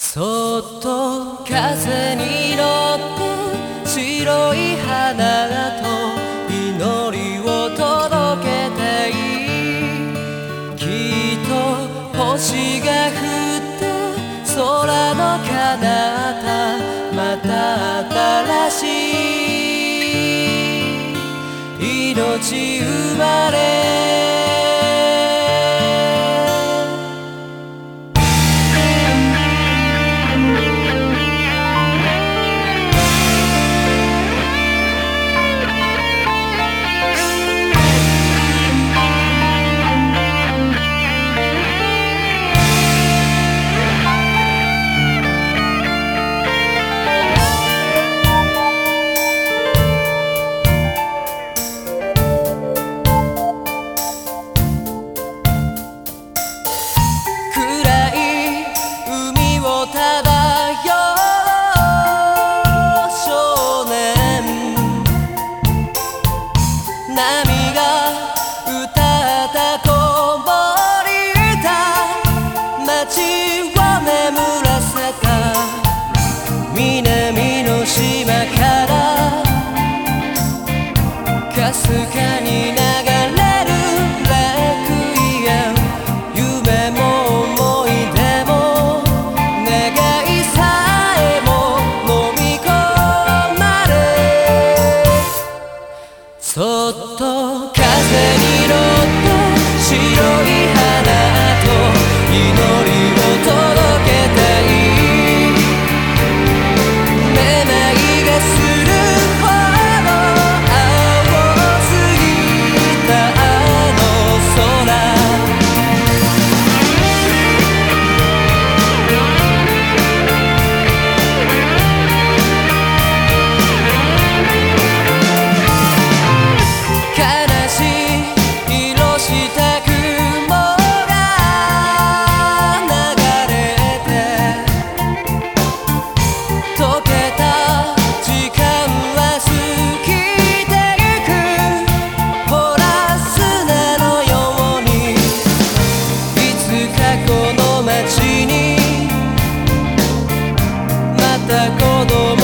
そっと風に乗って白い花と祈りを届けたい。きっと星が降って空の彼方また新しい命生まれ my と風に乗って白い花た子供